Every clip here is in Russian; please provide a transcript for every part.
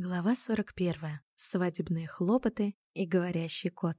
Глава 41. Свадебные хлопоты и говорящий кот.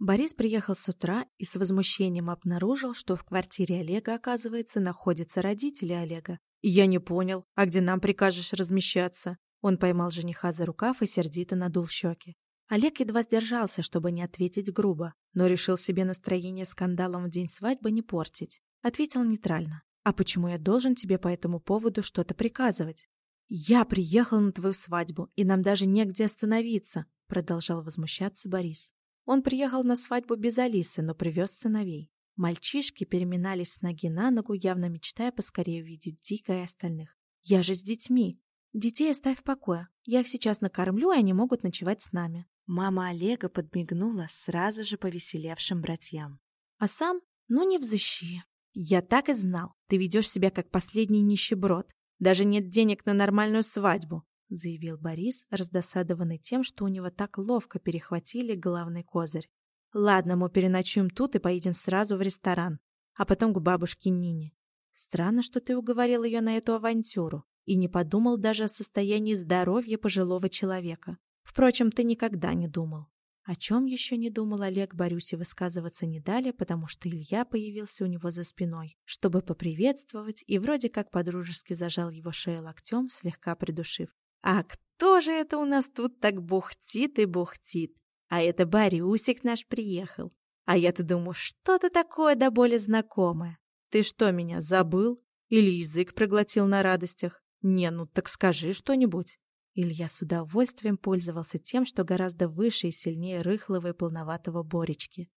Борис приехал с утра и с возмущением обнаружил, что в квартире Олега, оказывается, находятся родители Олега. «Я не понял, а где нам прикажешь размещаться?» Он поймал жениха за рукав и сердито надул щеки. Олег едва сдержался, чтобы не ответить грубо, но решил себе настроение скандалом в день свадьбы не портить. Ответил нейтрально. «А почему я должен тебе по этому поводу что-то приказывать?» «Я приехал на твою свадьбу, и нам даже негде остановиться», — продолжал возмущаться Борис. Он приехал на свадьбу без Алисы, но привез сыновей. Мальчишки переминались с ноги на ногу, явно мечтая поскорее увидеть Дика и остальных. «Я же с детьми!» «Детей оставь в покое. Я их сейчас накормлю, и они могут ночевать с нами». Мама Олега подмигнула сразу же повеселевшим братьям. «А сам? Ну не взыщи. Я так и знал. Ты ведешь себя как последний нищеброд. Даже нет денег на нормальную свадьбу», — заявил Борис, раздосадованный тем, что у него так ловко перехватили главный козырь. «Ладно, мы переночуем тут и поедем сразу в ресторан, а потом к бабушке Нине. Странно, что ты уговорил ее на эту авантюру и не подумал даже о состоянии здоровья пожилого человека. Впрочем, ты никогда не думал. О чем еще не думал Олег Борюсе высказываться не дали, потому что Илья появился у него за спиной, чтобы поприветствовать и вроде как подружески зажал его шею локтем, слегка придушив. «А кто же это у нас тут так бухтит и бухтит? А это Борюсик наш приехал. А я-то думаю, что-то такое до боли знакомое. Ты что, меня забыл? Или язык проглотил на радостях? Не, ну так скажи что-нибудь». Илья с удовольствием пользовался тем, что гораздо выше и сильнее рыхлого и полноватого Боречки.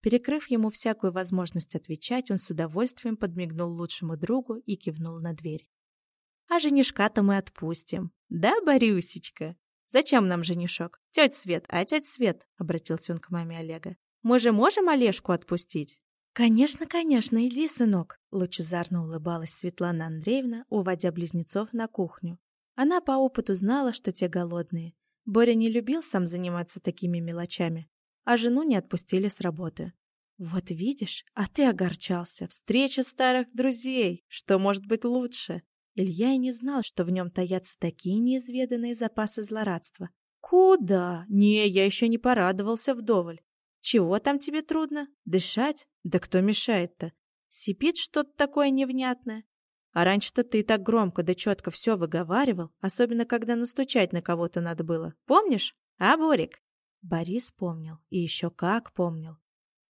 Перекрыв ему всякую возможность отвечать, он с удовольствием подмигнул лучшему другу и кивнул на дверь. «А женишка-то мы отпустим. Да, Борюсечка? Зачем нам женишок? Тетя Свет, а тетя Свет?» — обратился он к маме Олега. «Мы же можем Олежку отпустить?» «Конечно, конечно, иди, сынок», — лучезарно улыбалась Светлана Андреевна, уводя близнецов на кухню. Она по опыту знала, что те голодные. Боря не любил сам заниматься такими мелочами, а жену не отпустили с работы. «Вот видишь, а ты огорчался. Встреча старых друзей. Что может быть лучше?» Илья и не знал, что в нем таятся такие неизведанные запасы злорадства. «Куда? Не, я еще не порадовался вдоволь. Чего там тебе трудно? Дышать? Да кто мешает-то? Сипит что-то такое невнятное. А раньше-то ты так громко да четко все выговаривал, особенно когда настучать на кого-то надо было. Помнишь? А, Борик?» Борис помнил. И еще как помнил.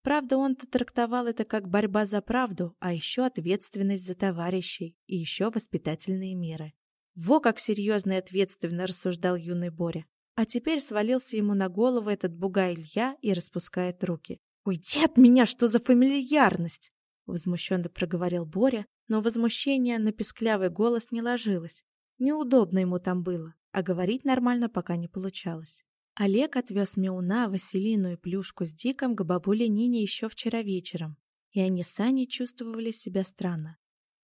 Правда, он-то трактовал это как борьба за правду, а еще ответственность за товарищей и еще воспитательные меры. Во как серьезно и ответственно рассуждал юный Боря. А теперь свалился ему на голову этот бугай Илья и распускает руки. «Уйди от меня, что за фамильярность!» Возмущенно проговорил Боря, но возмущение на песклявый голос не ложилось. Неудобно ему там было, а говорить нормально пока не получалось. Олег отвез Меуна, Василину и Плюшку с Диком к бабуле Нине еще вчера вечером, и они с Аней чувствовали себя странно.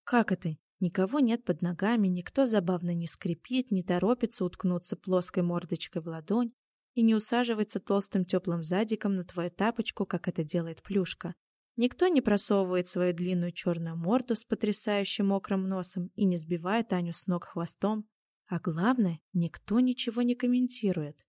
Как это? Никого нет под ногами, никто забавно не скрипит, не торопится уткнуться плоской мордочкой в ладонь и не усаживается толстым теплым задиком на твою тапочку, как это делает Плюшка. Никто не просовывает свою длинную черную морду с потрясающим мокрым носом и не сбивает Аню с ног хвостом. А главное, никто ничего не комментирует.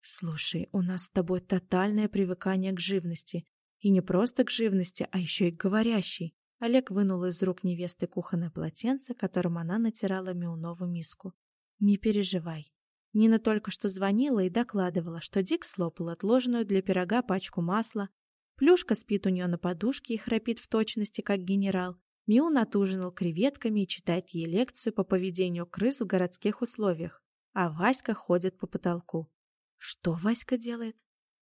«Слушай, у нас с тобой тотальное привыкание к живности. И не просто к живности, а еще и к говорящей». Олег вынул из рук невесты кухонное полотенце, которым она натирала Миунову миску. «Не переживай. Нина только что звонила и докладывала, что Дик слопал отложенную для пирога пачку масла, Плюшка спит у нее на подушке и храпит в точности, как генерал. Миун отужинал креветками и читает ей лекцию по поведению крыс в городских условиях. А Васька ходит по потолку. Что Васька делает?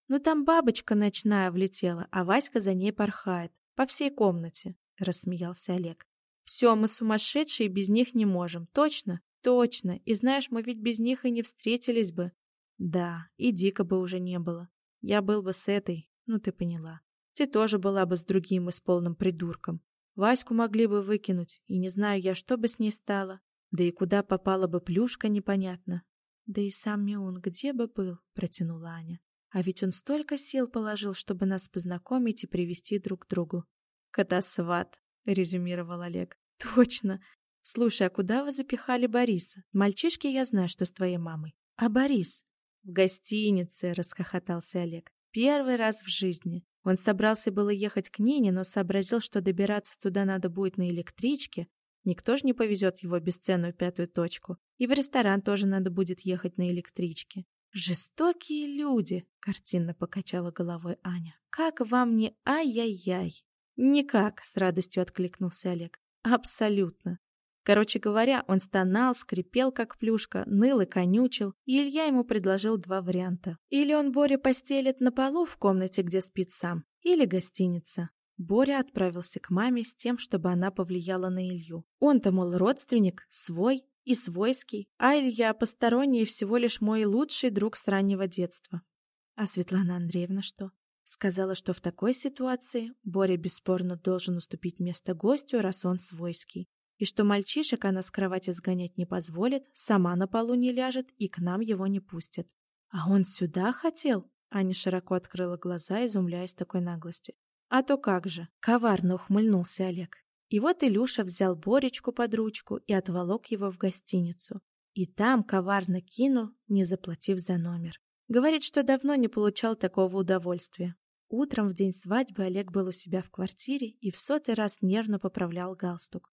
Ну там бабочка ночная влетела, а Васька за ней порхает. По всей комнате, рассмеялся Олег. Все, мы сумасшедшие без них не можем. Точно? Точно. И знаешь, мы ведь без них и не встретились бы. Да, и дико бы уже не было. Я был бы с этой, ну, ты поняла. Ты тоже была бы с другим и с полным придурком. Ваську могли бы выкинуть, и не знаю я, что бы с ней стало. Да и куда попала бы плюшка, непонятно. Да и сам Миун где бы был, протянула Аня. А ведь он столько сил положил, чтобы нас познакомить и привести друг к другу. Котосват, резюмировал Олег. Точно. Слушай, а куда вы запихали Бориса? Мальчишки я знаю, что с твоей мамой. А Борис? В гостинице, расхохотался Олег. Первый раз в жизни. Он собрался было ехать к Нине, но сообразил, что добираться туда надо будет на электричке. Никто же не повезет его бесценную пятую точку. И в ресторан тоже надо будет ехать на электричке. «Жестокие люди!» — картинно покачала головой Аня. «Как вам не ай-яй-яй?» «Никак!» — с радостью откликнулся Олег. «Абсолютно!» Короче говоря, он стонал, скрипел как плюшка, ныл и конючил, и Илья ему предложил два варианта. Или он Боре постелит на полу в комнате, где спит сам, или гостиница. Боря отправился к маме с тем, чтобы она повлияла на Илью. Он-то, мол, родственник, свой и свойский, а Илья посторонний всего лишь мой лучший друг с раннего детства. А Светлана Андреевна что? Сказала, что в такой ситуации Боря бесспорно должен уступить место гостю, раз он свойский и что мальчишек она с кровати сгонять не позволит, сама на полу не ляжет и к нам его не пустит. А он сюда хотел? Аня широко открыла глаза, изумляясь такой наглости. А то как же, коварно ухмыльнулся Олег. И вот Илюша взял Боречку под ручку и отволок его в гостиницу. И там коварно кинул, не заплатив за номер. Говорит, что давно не получал такого удовольствия. Утром в день свадьбы Олег был у себя в квартире и в сотый раз нервно поправлял галстук.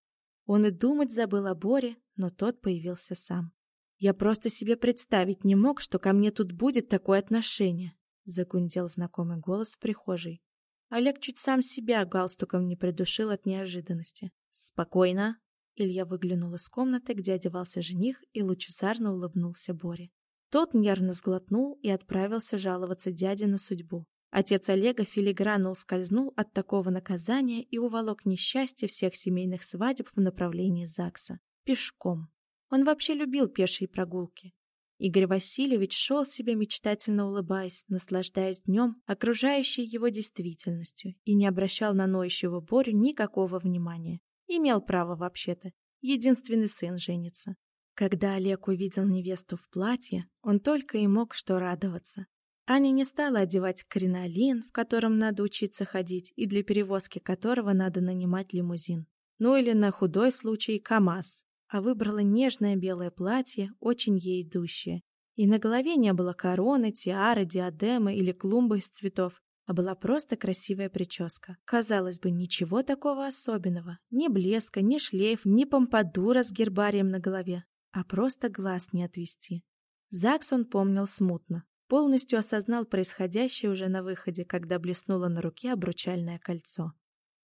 Он и думать забыл о Боре, но тот появился сам. «Я просто себе представить не мог, что ко мне тут будет такое отношение», загундел знакомый голос в прихожей. Олег чуть сам себя галстуком не придушил от неожиданности. «Спокойно!» Илья выглянул из комнаты, где одевался жених, и лучезарно улыбнулся Боре. Тот нервно сглотнул и отправился жаловаться дяде на судьбу. Отец Олега филигранно ускользнул от такого наказания и уволок несчастье всех семейных свадеб в направлении ЗАГСа. Пешком. Он вообще любил пешие прогулки. Игорь Васильевич шел себе мечтательно улыбаясь, наслаждаясь днем, окружающей его действительностью, и не обращал на ноющего Борю никакого внимания. Имел право вообще-то. Единственный сын женится. Когда Олег увидел невесту в платье, он только и мог что радоваться. Аня не стала одевать кринолин, в котором надо учиться ходить, и для перевозки которого надо нанимать лимузин. Ну или на худой случай КАМАЗ. А выбрала нежное белое платье, очень ей идущее. И на голове не было короны, тиары, диадемы или клумбы из цветов, а была просто красивая прическа. Казалось бы, ничего такого особенного. Ни блеска, ни шлейф, ни помпадура с гербарием на голове. А просто глаз не отвести. ЗАГС он помнил смутно полностью осознал происходящее уже на выходе, когда блеснуло на руке обручальное кольцо.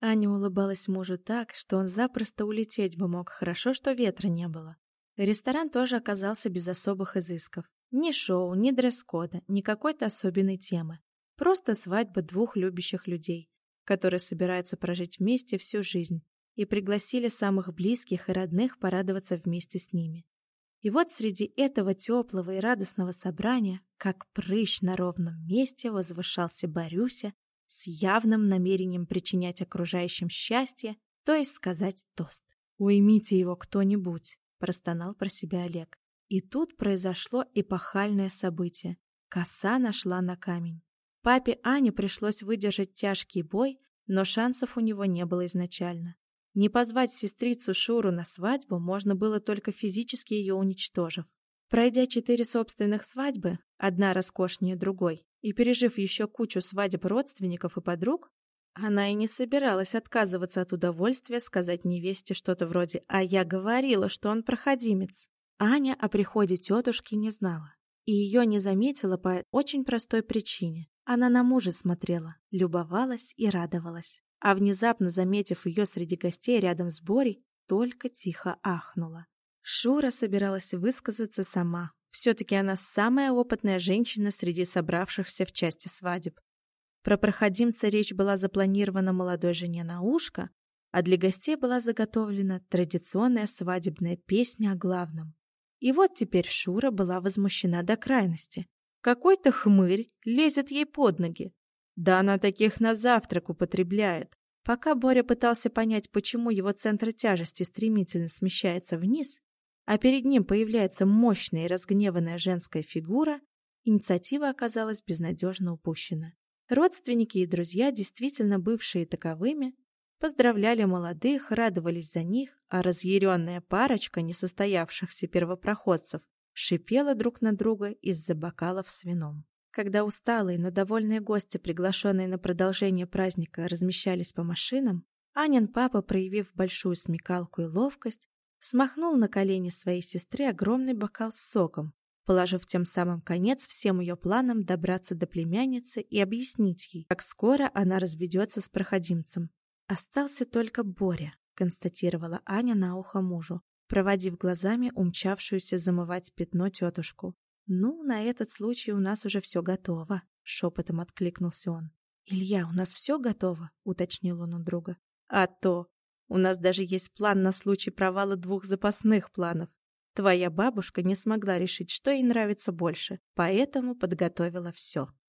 Аня улыбалась мужу так, что он запросто улететь бы мог, хорошо, что ветра не было. Ресторан тоже оказался без особых изысков. Ни шоу, ни дресс-кода, ни какой-то особенной темы. Просто свадьба двух любящих людей, которые собираются прожить вместе всю жизнь, и пригласили самых близких и родных порадоваться вместе с ними. И вот среди этого теплого и радостного собрания, как прыщ на ровном месте, возвышался Борюся с явным намерением причинять окружающим счастье, то есть сказать тост. «Уймите его кто-нибудь», – простонал про себя Олег. И тут произошло эпохальное событие. Коса нашла на камень. Папе Ане пришлось выдержать тяжкий бой, но шансов у него не было изначально. Не позвать сестрицу Шуру на свадьбу можно было только физически ее уничтожив. Пройдя четыре собственных свадьбы, одна роскошнее другой, и пережив еще кучу свадеб родственников и подруг, она и не собиралась отказываться от удовольствия сказать невесте что-то вроде «А я говорила, что он проходимец». Аня о приходе тетушки не знала. И ее не заметила по очень простой причине. Она на мужа смотрела, любовалась и радовалась а внезапно заметив ее среди гостей рядом с Борей, только тихо ахнула. Шура собиралась высказаться сама. Все-таки она самая опытная женщина среди собравшихся в части свадеб. Про проходимца речь была запланирована молодой жене на ушко, а для гостей была заготовлена традиционная свадебная песня о главном. И вот теперь Шура была возмущена до крайности. Какой-то хмырь лезет ей под ноги, да она таких на завтрак употребляет. Пока Боря пытался понять, почему его центр тяжести стремительно смещается вниз, а перед ним появляется мощная и разгневанная женская фигура, инициатива оказалась безнадежно упущена. Родственники и друзья, действительно бывшие таковыми, поздравляли молодых, радовались за них, а разъяренная парочка несостоявшихся первопроходцев шипела друг на друга из-за бокалов с вином. Когда усталые, но довольные гости, приглашенные на продолжение праздника, размещались по машинам, Анин папа, проявив большую смекалку и ловкость, смахнул на колени своей сестры огромный бокал с соком, положив тем самым конец всем ее планам добраться до племянницы и объяснить ей, как скоро она разведется с проходимцем. «Остался только Боря», — констатировала Аня на ухо мужу, проводив глазами умчавшуюся замывать пятно тетушку. «Ну, на этот случай у нас уже все готово», — шепотом откликнулся он. «Илья, у нас все готово?» — уточнил он у друга. «А то! У нас даже есть план на случай провала двух запасных планов. Твоя бабушка не смогла решить, что ей нравится больше, поэтому подготовила все.